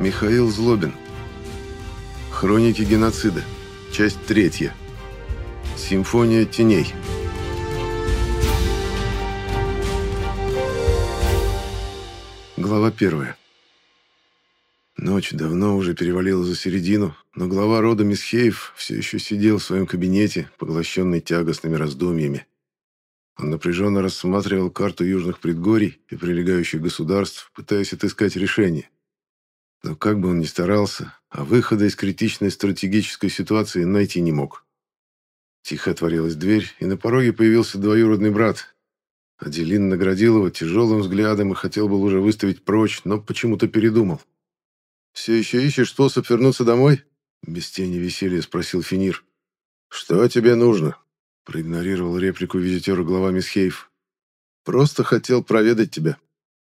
Михаил Злобин. Хроники геноцида. Часть третья. Симфония теней. Глава первая. Ночь давно уже перевалила за середину, но глава рода Мисхеев все еще сидел в своем кабинете, поглощенный тягостными раздумьями. Он напряженно рассматривал карту южных предгорий и прилегающих государств, пытаясь отыскать решение. Но как бы он ни старался, а выхода из критичной стратегической ситуации найти не мог. Тихо отворилась дверь, и на пороге появился двоюродный брат. Аделин наградил его тяжелым взглядом и хотел был уже выставить прочь, но почему-то передумал. «Все еще ищешь способ вернуться домой?» Без тени веселья спросил Финир. «Что тебе нужно?» Проигнорировал реплику визитера глава Мисхейф. «Просто хотел проведать тебя.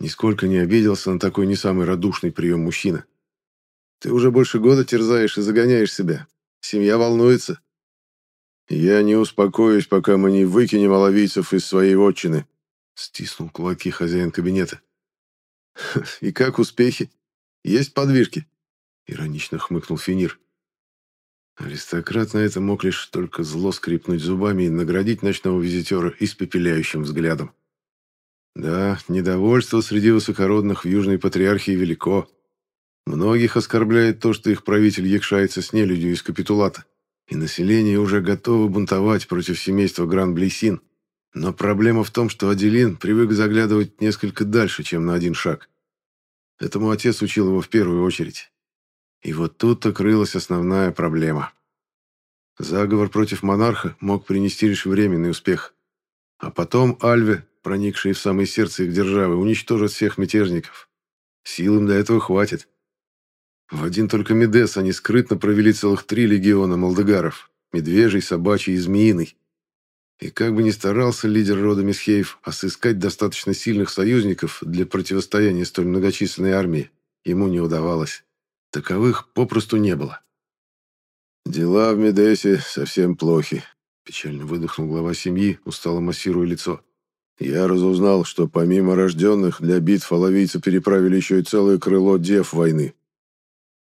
Нисколько не обиделся на такой не самый радушный прием мужчина. Ты уже больше года терзаешь и загоняешь себя. Семья волнуется. Я не успокоюсь, пока мы не выкинем оловийцев из своей отчины, стиснул кулаки хозяин кабинета. И как успехи? Есть подвижки? Иронично хмыкнул Финир. Аристократ на это мог лишь только зло скрипнуть зубами и наградить ночного визитера испепеляющим взглядом. Да, недовольство среди высокородных в Южной Патриархии велико. Многих оскорбляет то, что их правитель якшается с нелюдью из капитулата, и население уже готово бунтовать против семейства Гран-Блейсин. Но проблема в том, что Аделин привык заглядывать несколько дальше, чем на один шаг. Этому отец учил его в первую очередь. И вот тут-то крылась основная проблема. Заговор против монарха мог принести лишь временный успех. А потом Альве проникшие в самое сердце их державы, уничтожат всех мятежников. Сил им до этого хватит. В один только Медес они скрытно провели целых три легиона молдегаров – медвежий, собачий и змеиный. И как бы ни старался лидер рода Мисхеев осыскать достаточно сильных союзников для противостояния столь многочисленной армии, ему не удавалось. Таковых попросту не было. «Дела в Медесе совсем плохи», – печально выдохнул глава семьи, устало массируя лицо. Я разузнал, что помимо рожденных для битв оловийцы переправили еще и целое крыло дев войны.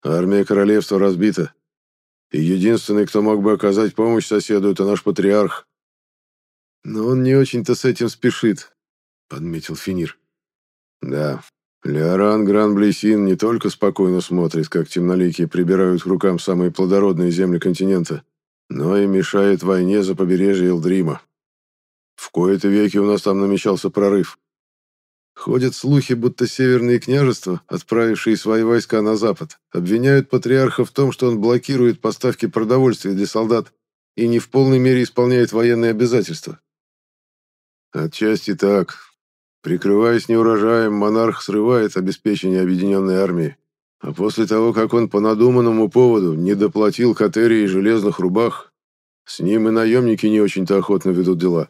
Армия королевства разбита, и единственный, кто мог бы оказать помощь соседу, это наш патриарх. Но он не очень-то с этим спешит, подметил Финир. Да, Леоран Гран-Блесин не только спокойно смотрит, как темноликие прибирают к рукам самые плодородные земли континента, но и мешает войне за побережье Элдрима. В кои-то веки у нас там намечался прорыв. Ходят слухи, будто северные княжества, отправившие свои войска на запад, обвиняют патриарха в том, что он блокирует поставки продовольствия для солдат и не в полной мере исполняет военные обязательства. Отчасти так. Прикрываясь неурожаем, монарх срывает обеспечение объединенной армии. А после того, как он по надуманному поводу не доплатил катерии железных рубах, с ним и наемники не очень-то охотно ведут дела.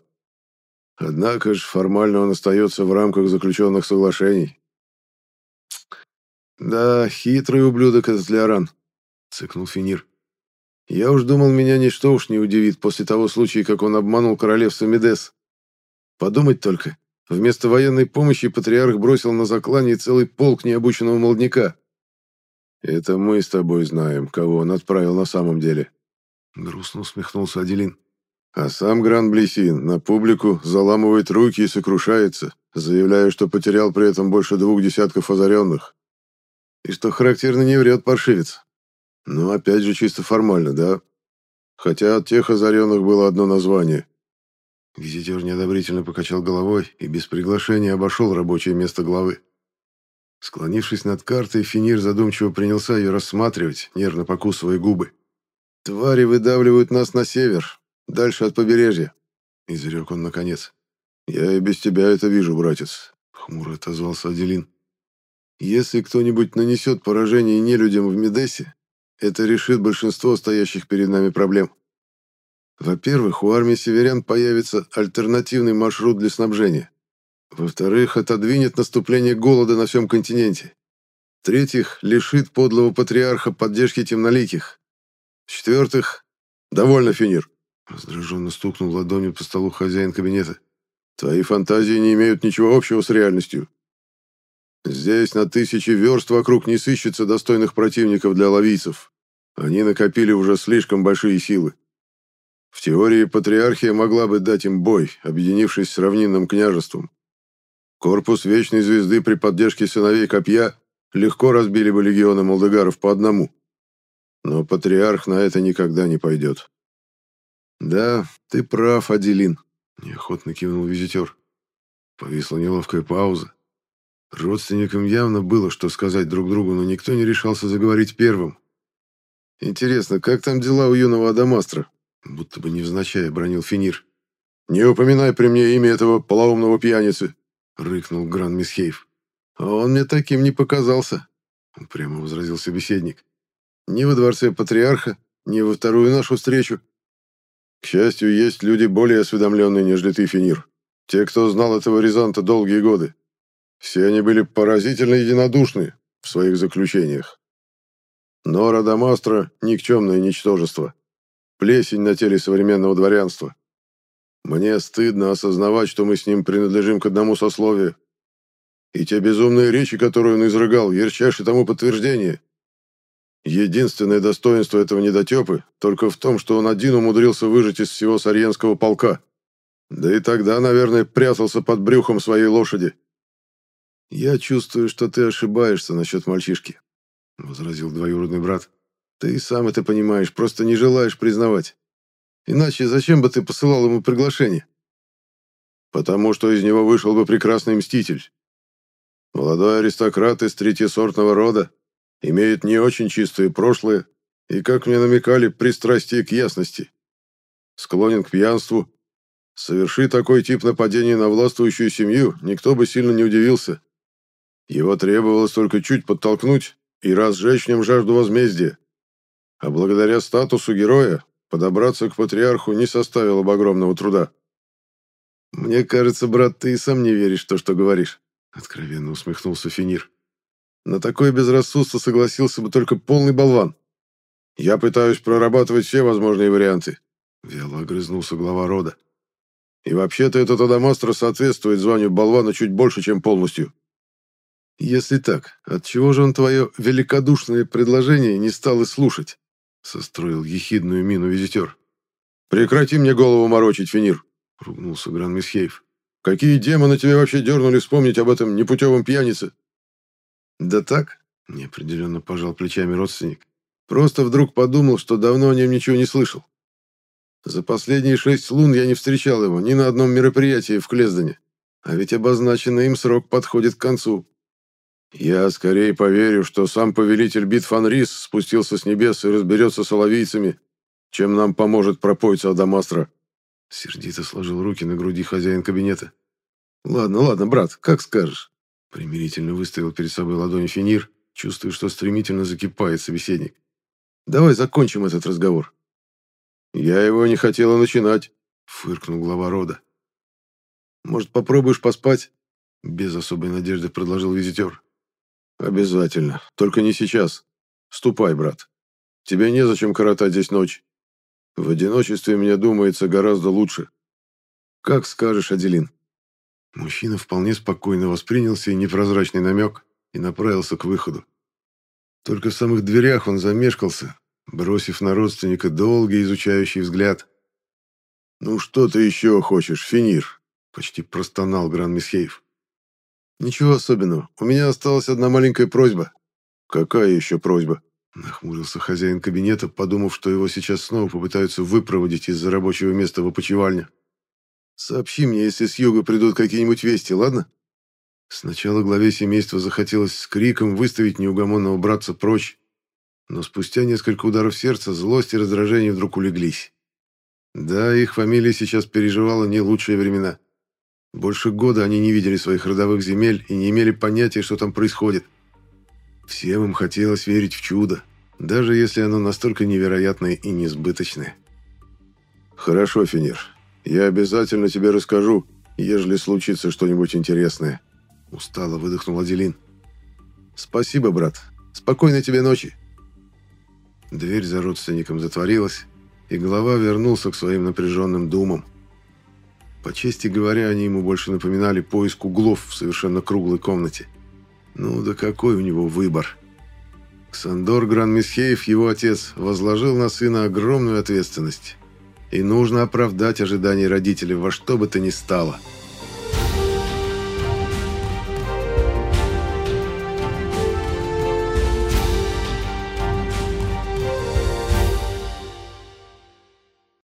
Однако же формально он остается в рамках заключенных соглашений. «Да, хитрый ублюдок этот Леоран», — цыкнул Финир. «Я уж думал, меня ничто уж не удивит после того случая, как он обманул королевство Медес. Подумать только, вместо военной помощи патриарх бросил на заклание целый полк необученного молодняка. Это мы с тобой знаем, кого он отправил на самом деле». Грустно усмехнулся Аделин. А сам Гран-Блесин на публику заламывает руки и сокрушается, заявляя, что потерял при этом больше двух десятков озаренных. И что характерно не врет паршивец. Но ну, опять же чисто формально, да? Хотя от тех озаренных было одно название. Визитер неодобрительно покачал головой и без приглашения обошел рабочее место главы. Склонившись над картой, Финир задумчиво принялся ее рассматривать, нервно покусывая губы. «Твари выдавливают нас на север, Дальше от побережья», — изрек он наконец. «Я и без тебя это вижу, братец», — хмуро отозвался Аделин. «Если кто-нибудь нанесет поражение нелюдям в Медесе, это решит большинство стоящих перед нами проблем. Во-первых, у армии северян появится альтернативный маршрут для снабжения. Во-вторых, отодвинет наступление голода на всем континенте. В-третьих, лишит подлого патриарха поддержки темноликих. В-четвертых, довольно, Финир. Раздраженно стукнул ладонью по столу хозяин кабинета. «Твои фантазии не имеют ничего общего с реальностью». Здесь на тысячи верст вокруг не сыщется достойных противников для лавийцев. Они накопили уже слишком большие силы. В теории патриархия могла бы дать им бой, объединившись с равнинным княжеством. Корпус Вечной Звезды при поддержке сыновей Копья легко разбили бы легионы молдегаров по одному. Но патриарх на это никогда не пойдет. «Да, ты прав, Аделин», — неохотно кивнул визитер. Повисла неловкая пауза. Родственникам явно было что сказать друг другу, но никто не решался заговорить первым. «Интересно, как там дела у юного Адамастра?» Будто бы невзначай бронил Финир. «Не упоминай при мне имя этого полоумного пьяницы!» Рыкнул Гран Мисхейв. «А он мне таким не показался!» Прямо возразил собеседник. «Ни во дворце патриарха, ни во вторую нашу встречу. К счастью, есть люди более осведомленные, нежели ты, Финир. Те, кто знал этого Рязанта долгие годы. Все они были поразительно единодушны в своих заключениях. Но Радамастро — никчемное ничтожество. Плесень на теле современного дворянства. Мне стыдно осознавать, что мы с ним принадлежим к одному сословию. И те безумные речи, которые он изрыгал, ярчайшее тому подтверждение. Единственное достоинство этого недотепы только в том, что он один умудрился выжить из всего Сарьенского полка. Да и тогда, наверное, прятался под брюхом своей лошади. «Я чувствую, что ты ошибаешься насчет мальчишки», — возразил двоюродный брат. Ты и сам это понимаешь, просто не желаешь признавать. Иначе зачем бы ты посылал ему приглашение? Потому что из него вышел бы прекрасный мститель. Молодой аристократ из третьесортного рода имеет не очень чистое прошлое и, как мне намекали, пристрастие к ясности. Склонен к пьянству. Соверши такой тип нападения на властвующую семью, никто бы сильно не удивился. Его требовалось только чуть подтолкнуть и разжечь в нем жажду возмездия. А благодаря статусу героя подобраться к патриарху не составило бы огромного труда. «Мне кажется, брат, ты и сам не веришь в то, что говоришь», — откровенно усмехнулся Финир. «На такое безрассудство согласился бы только полный болван. Я пытаюсь прорабатывать все возможные варианты», — вяло огрызнулся глава рода. «И вообще-то этот Адамастро соответствует званию болвана чуть больше, чем полностью». «Если так, отчего же он твое великодушное предложение не стал и слушать?» Состроил ехидную мину визитер. «Прекрати мне голову морочить, Финир!» — ругнулся Гран Мисхейв. «Какие демоны тебя вообще дернули вспомнить об этом непутевом пьянице?» «Да так», — неопределенно пожал плечами родственник. «Просто вдруг подумал, что давно о нем ничего не слышал. За последние шесть лун я не встречал его ни на одном мероприятии в Клездане, а ведь обозначенный им срок подходит к концу. Я скорее поверю, что сам повелитель битв Анрис спустился с небес и разберется с оловийцами, чем нам поможет пропойца Адамастра. Сердито сложил руки на груди хозяин кабинета. «Ладно, ладно, брат, как скажешь». Примирительно выставил перед собой ладонь Финир, чувствуя, что стремительно закипает собеседник. «Давай закончим этот разговор». «Я его не хотела начинать», — фыркнул глава рода. «Может, попробуешь поспать?» Без особой надежды предложил визитер. «Обязательно. Только не сейчас. Ступай, брат. Тебе незачем коротать здесь ночь. В одиночестве, мне думается, гораздо лучше. Как скажешь, Аделин». Мужчина вполне спокойно воспринял сей непрозрачный намек и направился к выходу. Только в самых дверях он замешкался, бросив на родственника долгий изучающий взгляд. «Ну что ты еще хочешь, Финир?» — почти простонал Гран Мисхеев. «Ничего особенного. У меня осталась одна маленькая просьба». «Какая еще просьба?» Нахмурился хозяин кабинета, подумав, что его сейчас снова попытаются выпроводить из-за рабочего места в опочивальне. «Сообщи мне, если с юга придут какие-нибудь вести, ладно?» Сначала главе семейства захотелось с криком выставить неугомонного братца прочь, но спустя несколько ударов сердца злость и раздражение вдруг улеглись. Да, их фамилия сейчас переживала не лучшие времена. Больше года они не видели своих родовых земель и не имели понятия, что там происходит. Всем им хотелось верить в чудо, даже если оно настолько невероятное и несбыточное. «Хорошо, Финир, я обязательно тебе расскажу, ежели случится что-нибудь интересное», — устало выдохнул Аделин. «Спасибо, брат. Спокойной тебе ночи». Дверь за родственником затворилась, и глава вернулся к своим напряженным думам. По чести говоря, они ему больше напоминали поиск углов в совершенно круглой комнате. Ну да какой у него выбор? Ксандор Гранмисхеев, его отец, возложил на сына огромную ответственность. И нужно оправдать ожидания родителей во что бы то ни стало –